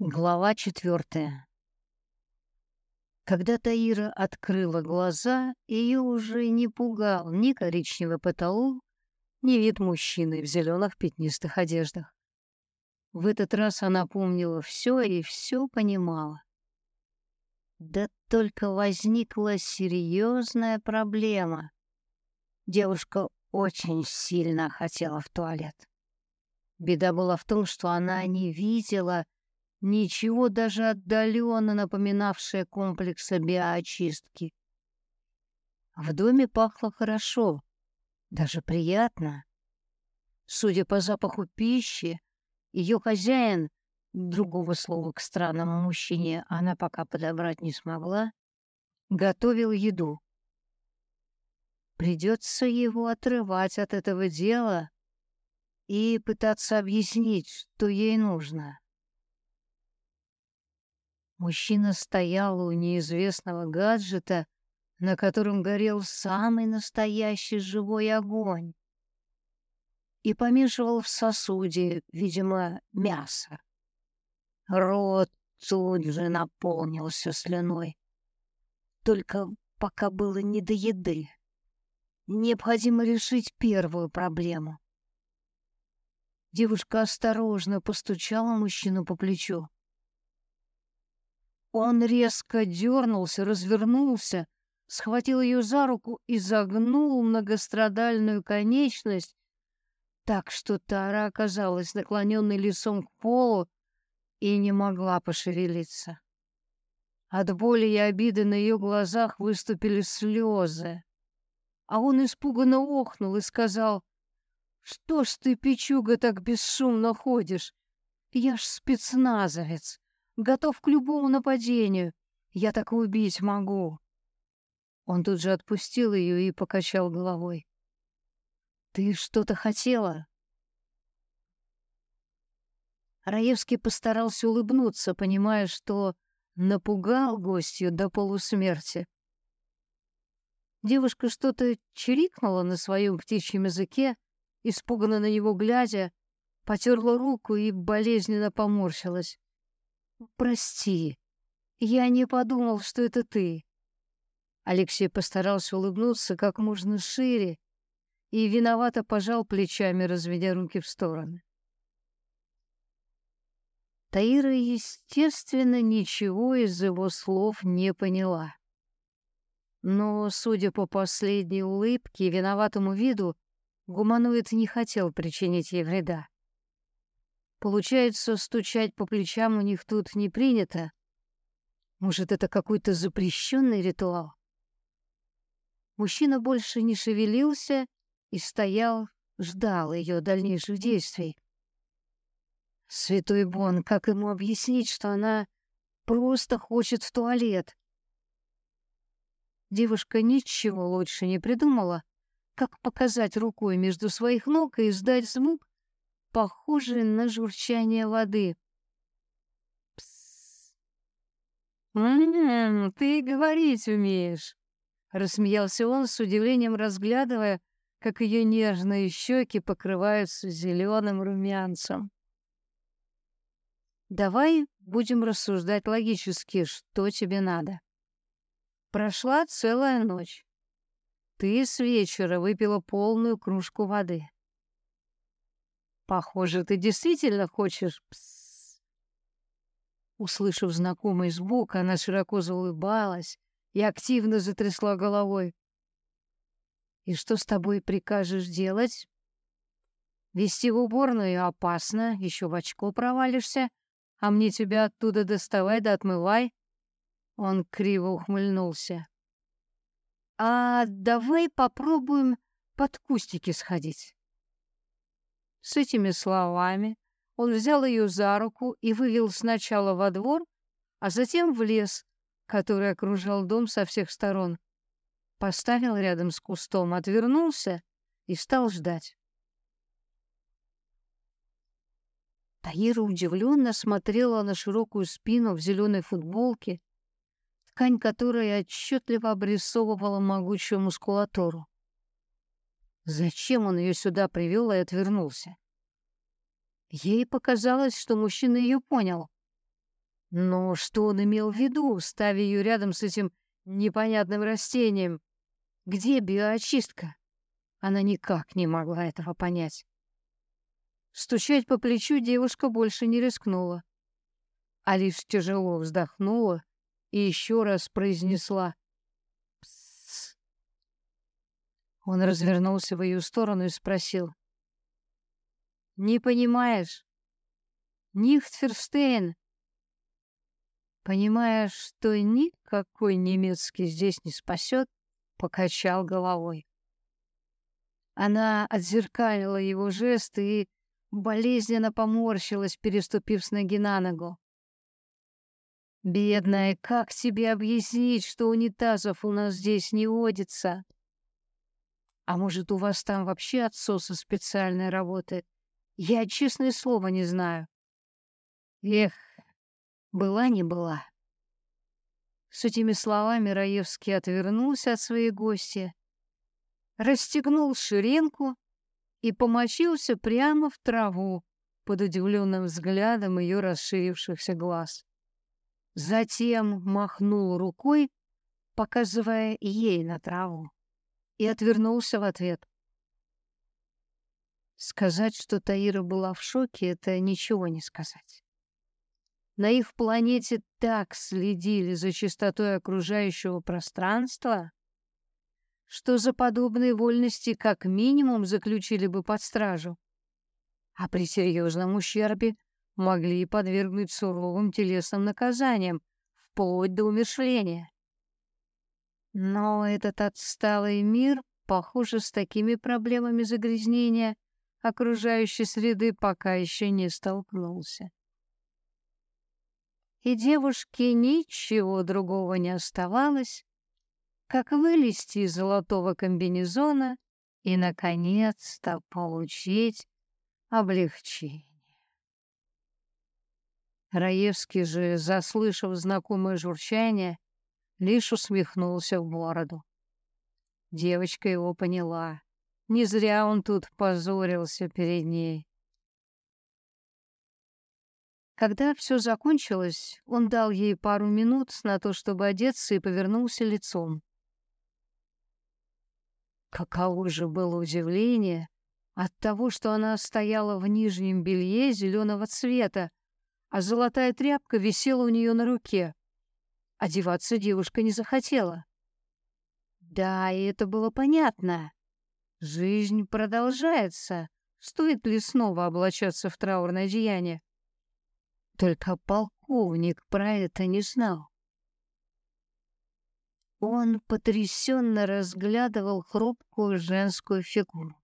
Глава четвертая. Когда Таира открыла глаза, ее уже не пугал ни коричневый потолок, ни вид мужчины в зеленых пятнистых одеждах. В этот раз она помнила все и все понимала. Да только возникла серьезная проблема. Девушка очень сильно хотела в туалет. Беда была в том, что она не видела, Ничего даже отдаленно напоминавшее комплекс биоочистки. В доме пахло хорошо, даже приятно. Судя по запаху пищи, ее хозяин, другого слова к странному мужчине она пока подобрать не смогла, готовил еду. Придется его отрывать от этого дела и пытаться объяснить, что ей нужно. Мужчина стоял у неизвестного гаджета, на котором горел самый настоящий живой огонь, и помешивал в сосуде, видимо, мясо. Рот тут же наполнился слюной. Только пока было не до еды. Необходимо решить первую проблему. Девушка осторожно постучала мужчину по плечу. Он резко дернулся, развернулся, схватил ее за руку и загнул многострадальную конечность так, что Тара оказалась наклоненной лицом к полу и не могла пошевелиться. От боли и обиды на ее глазах выступили слезы. А он испуганно охнул и сказал, «Что ж ты, печуга, так бесшумно ходишь? Я ж спецназовец готов к любому нападению. Я так убить могу. Он тут же отпустил ее и покачал головой. Ты что-то хотела? Раевский постарался улыбнуться, понимая, что напугал гостью до полусмерти. Девушка что-то чирикнула на своем птичьем языке, испуганно на него глядя, потерла руку и болезненно поморщилась. «Прости, я не подумал, что это ты». Алексей постарался улыбнуться как можно шире и виновато пожал плечами, разведя руки в стороны. Таира, естественно, ничего из его слов не поняла. Но, судя по последней улыбке и виноватому виду, гуманоид не хотел причинить ей вреда. Получается, стучать по плечам у них тут не принято. Может, это какой-то запрещенный ритуал? Мужчина больше не шевелился и стоял, ждал ее дальнейших действий. Святой Бон, как ему объяснить, что она просто хочет в туалет? Девушка ничего лучше не придумала, как показать рукой между своих ног и издать звук, похожий на журчание воды. «Псс! М-м, ты говорить умеешь!» Рассмеялся он с удивлением, разглядывая, как ее нежные щеки покрываются зеленым румянцем. «Давай будем рассуждать логически, что тебе надо. Прошла целая ночь. Ты с вечера выпила полную кружку воды. Похоже, ты действительно хочешь пс. Услышав знакомый звук, она широко заулыбалась и активно затрясла головой. И что с тобой прикажешь делать? Вести в уборную опасно, еще в очко провалишься, а мне тебя оттуда доставай да отмывай. Он криво ухмыльнулся. А давай попробуем под кустики сходить. С этими словами он взял ее за руку и вывел сначала во двор, а затем в лес, который окружал дом со всех сторон. Поставил рядом с кустом, отвернулся и стал ждать. Таира удивленно смотрела на широкую спину в зеленой футболке, ткань которой отчетливо обрисовывала могучую мускулатуру. Зачем он ее сюда привел и отвернулся? Ей показалось, что мужчина ее понял. Но что он имел в виду, ставя ее рядом с этим непонятным растением? Где биоочистка? Она никак не могла этого понять. Стучать по плечу девушка больше не рискнула, а лишь тяжело вздохнула и еще раз произнесла «Псс». Он развернулся в ее сторону и спросил «Не понимаешь? Нихтферштейн?» Понимая, что никакой немецкий здесь не спасет, покачал головой. Она отзеркалила его жесты и болезненно поморщилась, переступив с ноги на ногу. «Бедная, как тебе объяснить, что унитазов у нас здесь не водится? А может, у вас там вообще отсосы специальной работы? Я, честное слово, не знаю». Эх, была не была. С этими словами Раевский отвернулся от своей гости расстегнул ширинку и помочился прямо в траву под удивленным взглядом ее расширившихся глаз. Затем махнул рукой, показывая ей на траву, и отвернулся в ответ. Сказать, что Таира была в шоке, это ничего не сказать. На их планете так следили за чистотой окружающего пространства, что за подобные вольности как минимум заключили бы под стражу, а при серьезном ущербе могли подвергнуть суровым телесным наказаниям, вплоть до умершления. Но этот отсталый мир, похоже, с такими проблемами загрязнения окружающей среды пока еще не столкнулся. И девушке ничего другого не оставалось, как вылезти из золотого комбинезона и, наконец-то, получить облегчение. Раевский же, заслышав знакомое журчание, лишь усмехнулся в бороду. Девочка его поняла. Не зря он тут позорился перед ней. Когда все закончилось, он дал ей пару минут на то, чтобы одеться, и повернулся лицом. Каково же было удивление от того, что она стояла в нижнем белье зеленого цвета, а золотая тряпка висела у нее на руке. Одеваться девушка не захотела. Да, и это было понятно. Жизнь продолжается. Стоит ли снова облачаться в траурное одеяние? Только полковник про это не знал. Он потрясенно разглядывал хрупкую женскую фигуру.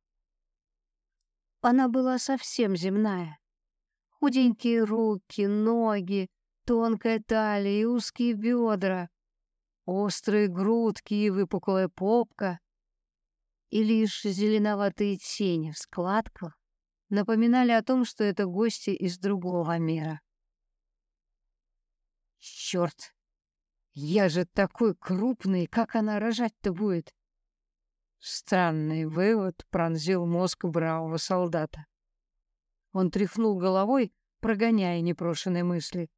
Она была совсем земная. Худенькие руки, ноги, тонкая талия и узкие бедра, острые грудки и выпуклая попка, и лишь зеленоватые тени в складках напоминали о том, что это гости из другого мира. Черт! Я же такой крупный, как она рожать-то будет? Странный вывод пронзил мозг бравого солдата. Он тряхнул головой, прогоняя непрошенные мысли.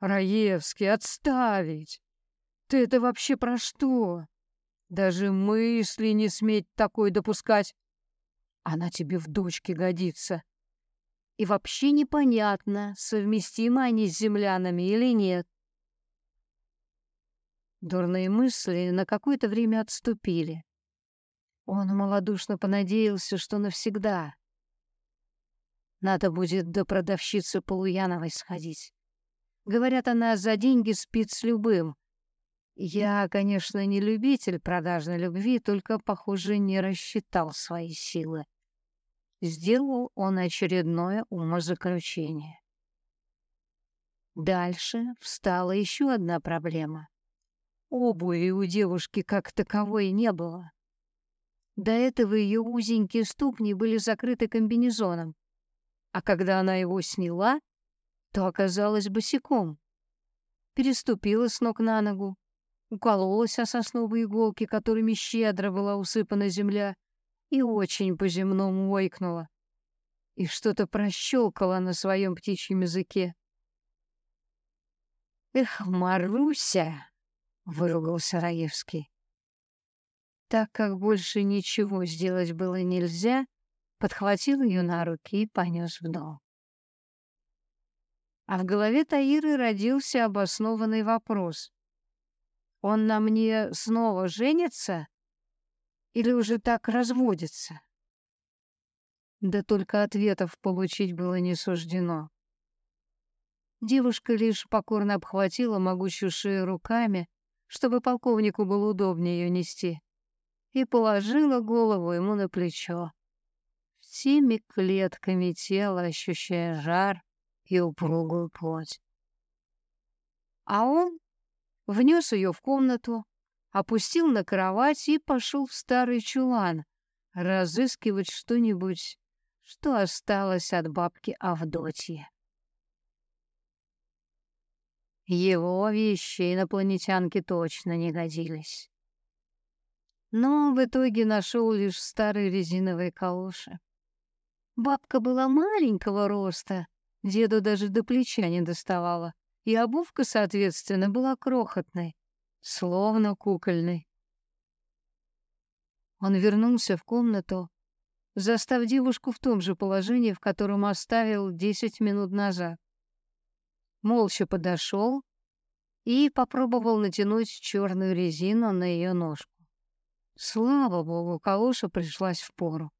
«Раевский, отставить! Ты это вообще про что? Даже мысли не сметь такой допускать. Она тебе в дочке годится. И вообще непонятно, совместимы они с землянами или нет. Дурные мысли на какое-то время отступили. Он малодушно понадеялся, что навсегда. Надо будет до продавщицы Полуяновой сходить. Говорят, она за деньги спит с любым. Я, конечно, не любитель продажной любви, только, похоже, не рассчитал свои силы. Сделал он очередное умозаключение. Дальше встала еще одна проблема. Обуви у девушки как таковой не было. До этого ее узенькие ступни были закрыты комбинезоном, а когда она его сняла, то оказалась босиком. Переступила с ног на ногу, укололась о сосновые иголки, которыми щедро была усыпана земля, и очень по-земному ойкнула. И что-то прощелкала на своем птичьем языке. Эх, Маруся, выругался Раевский. Так как больше ничего сделать было нельзя, подхватил ее на руки и понес в дом. А в голове Таиры родился обоснованный вопрос. Он на мне снова женится или уже так разводится? Да только ответов получить было не суждено. Девушка лишь покорно обхватила могучую шею руками, чтобы полковнику было удобнее ее нести, и положила голову ему на плечо. Всеми клетками тела ощущая жар и упругую плоть. А он внес ее в комнату, опустил на кровать и пошел в старый чулан разыскивать что-нибудь, что осталось от бабки Авдотьи. Его вещи инопланетянке точно не годились. Но в итоге нашел лишь старые резиновые калоши. Бабка была маленького роста, деду даже до плеча не доставала, и обувка, соответственно, была крохотной, словно кукольной. Он вернулся в комнату, застав девушку в том же положении, в котором оставил десять минут назад молча подошел и попробовал натянуть черную резину на ее ножку. Слава богу, калоша пришлась в пору.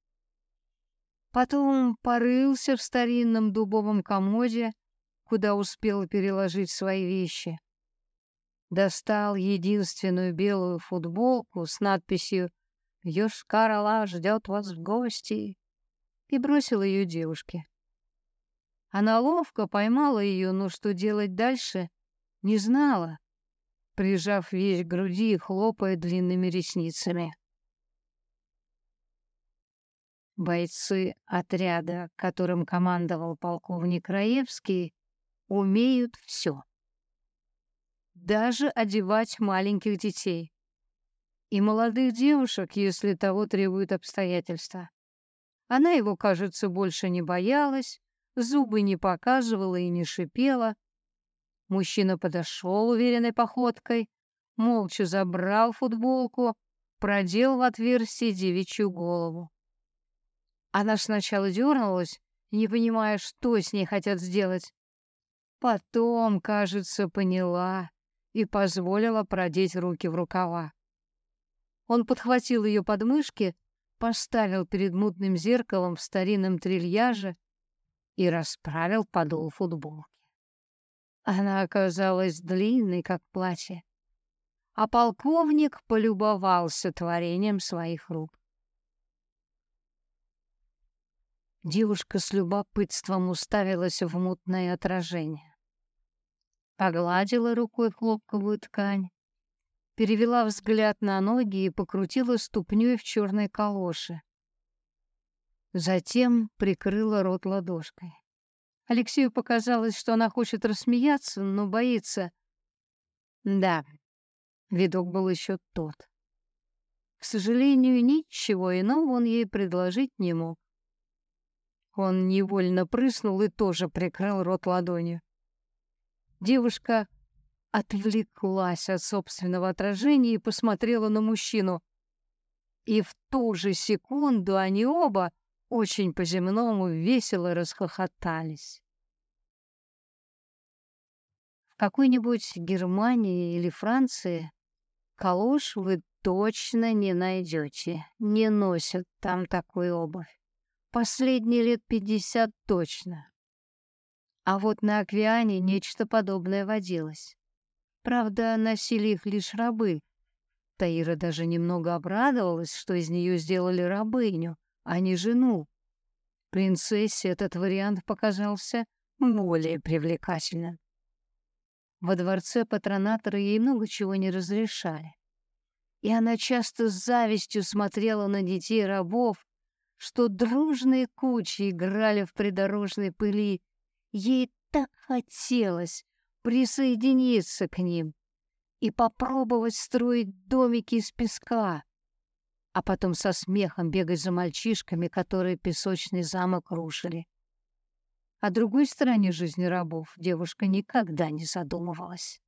Потом порылся в старинном дубовом комоде, куда успел переложить свои вещи. Достал единственную белую футболку с надписью «Йошкар-Ола ждет вас в гости» и бросил ее девушке. Она ловко поймала ее, но что делать дальше, не знала, прижав вещь к груди и хлопая длинными ресницами. Бойцы отряда, которым командовал полковник Раевский, умеют все. Даже одевать маленьких детей. И молодых девушек, если того требуют обстоятельства. Она его, кажется, больше не боялась, зубы не показывала и не шипела. Мужчина подошел уверенной походкой, молча забрал футболку, продел в отверстие девичью голову. Она сначала дернулась, не понимая, что с ней хотят сделать. Потом, кажется, поняла и позволила продеть руки в рукава. Он подхватил ее подмышки, поставил перед мутным зеркалом в старинном трильяже и расправил подол футболки. Она оказалась длинной, как платье, а полковник полюбовался творением своих рук. Девушка с любопытством уставилась в мутное отражение. Погладила рукой хлопковую ткань, перевела взгляд на ноги и покрутила ступней в черной калоше. Затем прикрыла рот ладошкой. Алексею показалось, что она хочет рассмеяться, но боится. Да, видок был еще тот. К сожалению, ничего иного он ей предложить не мог. Он невольно прыснул и тоже прикрыл рот ладонью. Девушка отвлеклась от собственного отражения и посмотрела на мужчину. И в ту же секунду они оба очень по-земному весело расхохотались. В какой-нибудь Германии или Франции калош вы точно не найдете. Не носят там такую обувь. Последние лет пятьдесят точно. А вот на Аквиане нечто подобное водилось. Правда, носили их лишь рабы. Таира даже немного обрадовалась, что из нее сделали рабыню, а не жену. Принцессе этот вариант показался более привлекательным. Во дворце патронатора ей много чего не разрешали. И она часто с завистью смотрела на детей рабов, что дружные кучи играли в придорожной пыли. Ей так хотелось присоединиться к ним и попробовать строить домики из песка, а потом со смехом бегать за мальчишками, которые песочный замок рушили. О другой стороне жизни рабов девушка никогда не задумывалась.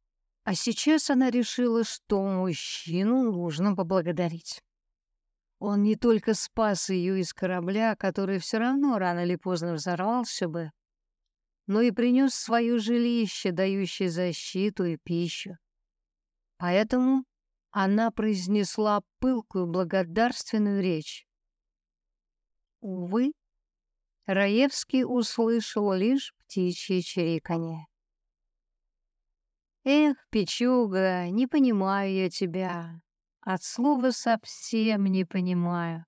А сейчас она решила, что мужчину нужно поблагодарить. Он не только спас ее из корабля, который все равно рано или поздно взорвался бы, но и принес свое жилище, дающее защиту и пищу. Поэтому она произнесла пылкую благодарственную речь. Увы, Раевский услышал лишь птичье чириканье. «Эх, Печуга, не понимаю я тебя. От слова совсем не понимаю».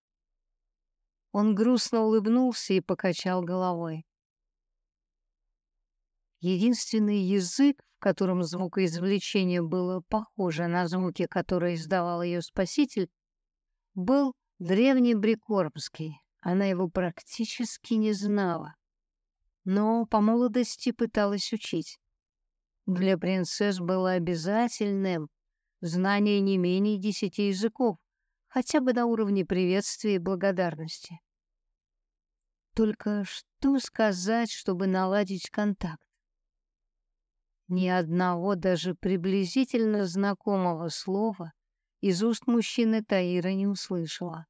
Он грустно улыбнулся и покачал головой. Единственный язык, в котором звукоизвлечение было похоже на звуки, которые издавал ее спаситель, был древний брикорбский. Она его практически не знала, но по молодости пыталась учить. Для принцесс было обязательным знание не менее десяти языков, хотя бы на уровне приветствия и благодарности. Только что сказать, чтобы наладить контакт? Ни одного даже приблизительно знакомого слова из уст мужчины Таира не услышала.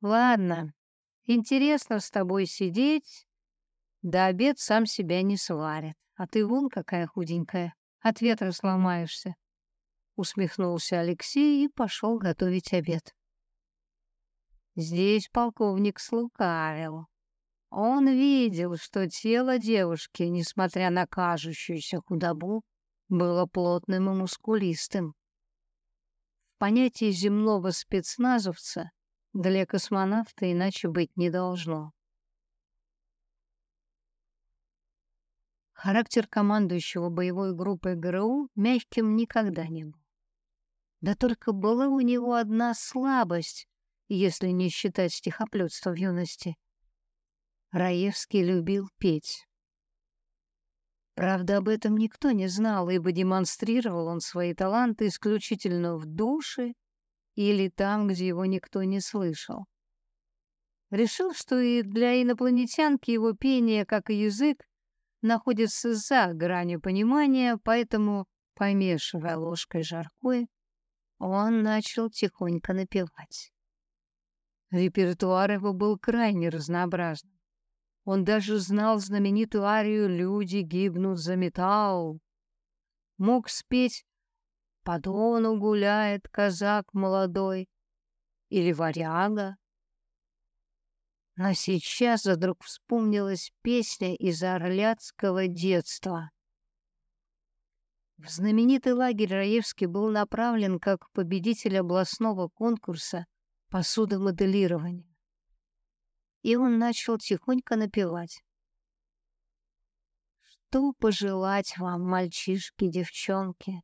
Ладно, интересно с тобой сидеть. Да обед сам себя не сварит. А ты вон какая худенькая. От ветра сломаешься. Усмехнулся Алексей и пошел готовить обед. Здесь полковник слукавил. Он видел, что тело девушки, несмотря на кажущуюся худобу, было плотным и мускулистым. В понятии земного спецназовца для космонавта иначе быть не должно. Характер командующего боевой группой ГРУ мягким никогда не был. Да только была у него одна слабость, если не считать стихоплётства в юности. Раевский любил петь. Правда, об этом никто не знал, ибо демонстрировал он свои таланты исключительно в душе или там, где его никто не слышал. Решил, что и для инопланетянки его пение, как и язык, находится за гранью понимания, поэтому, помешивая ложкой жаркой, он начал тихонько напевать. Репертуар его был крайне разнообразным. Он даже знал знаменитую арию «Люди гибнут за металл». Мог спеть по дону гуляет казак молодой или варяга. Но сейчас вдруг вспомнилась песня из орляцкого детства. В знаменитый лагерь Раевский был направлен как победитель областного конкурса по судомоделированию. И он начал тихонько напевать. Что пожелать вам, мальчишки, девчонки?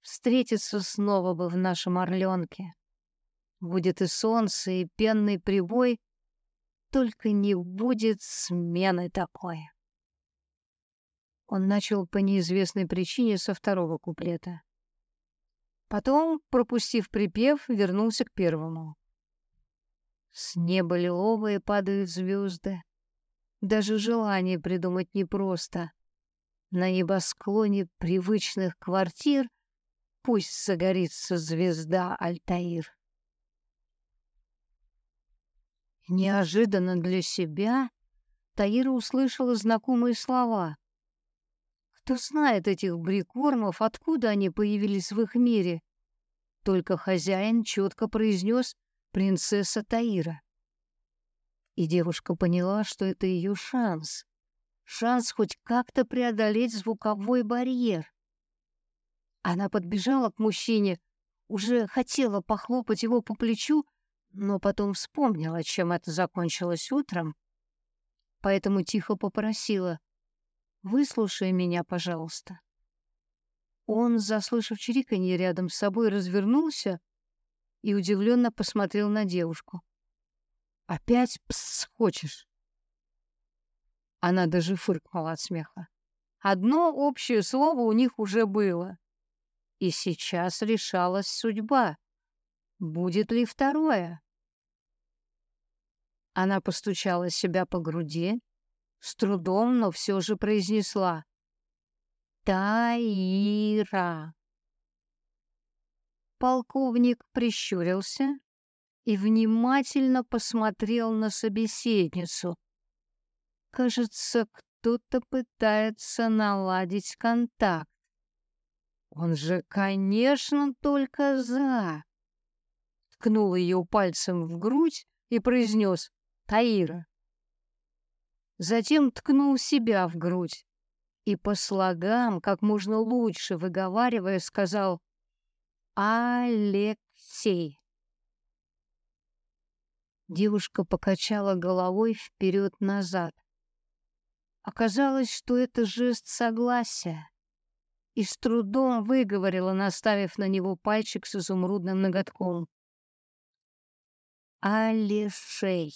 Встретиться снова бы в нашем Орленке. Будет и солнце, и пенный прибой, только не будет смены такой. Он начал по неизвестной причине со второго куплета. Потом, пропустив припев, вернулся к первому. С неба лиловые падают звезды. Даже желание придумать непросто. На небосклоне привычных квартир Пусть загорится звезда Альтаир. Неожиданно для себя Таира услышала знакомые слова. Кто знает этих брикормов, откуда они появились в их мире? Только хозяин четко произнес «принцесса Таира». И девушка поняла, что это ее шанс. Шанс хоть как-то преодолеть звуковой барьер. Она подбежала к мужчине, уже хотела похлопать его по плечу, но потом вспомнила, чем это закончилось утром, поэтому тихо попросила «Выслушай меня, пожалуйста». Он, заслышав чириканье рядом с собой, развернулся и удивленно посмотрел на девушку. «Опять пс хочешь?» Она даже фыркнула от смеха. Одно общее слово у них уже было. И сейчас решалась судьба. Будет ли второе? Она постучала себя по груди, с трудом, но все же произнесла «Таира». Полковник прищурился и внимательно посмотрел на собеседницу. Кажется, кто-то пытается наладить контакт. Он же, конечно, только за. Ткнул ее пальцем в грудь и произнес «Таира». Затем ткнул себя в грудь и по слогам, как можно лучше выговаривая, сказал «Алексей». Девушка покачала головой вперед-назад. Оказалось, что это жест согласия, и с трудом выговорила, наставив на него пальчик с изумрудным ноготком. «Алишей».